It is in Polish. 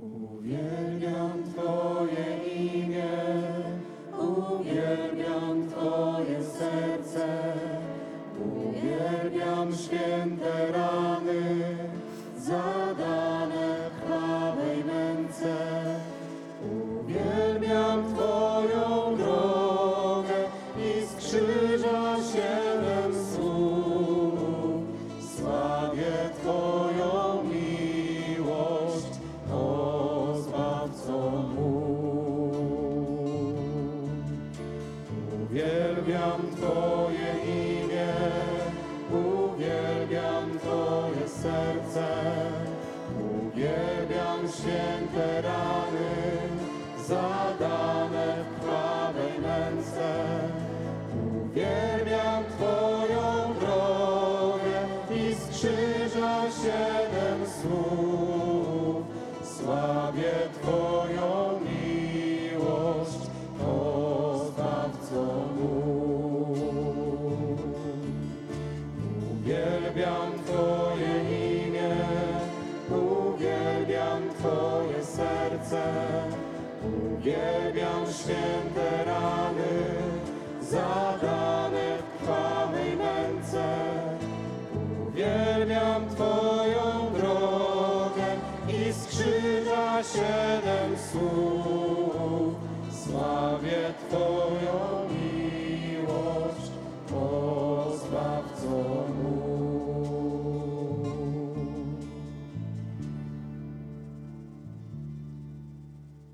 Uwielbiam Twoje imię, uwielbiam Twoje serce, uwielbiam święte rany, zadane w krwawej męce. Uwielbiam Twoją drogę i z krzyża Uwielbiam Twoje imię, uwielbiam Twoje serce, uwielbiam święte rany, zadane w krwawej męce. Uwielbiam Twoją drogę i z krzyża siedem słów. Uwielbiam Twoje imię, uwielbiam Twoje serce, uwielbiam święte rany, zadane w krwawej męce. Uwielbiam Twoją drogę i z krzyża siedem słów.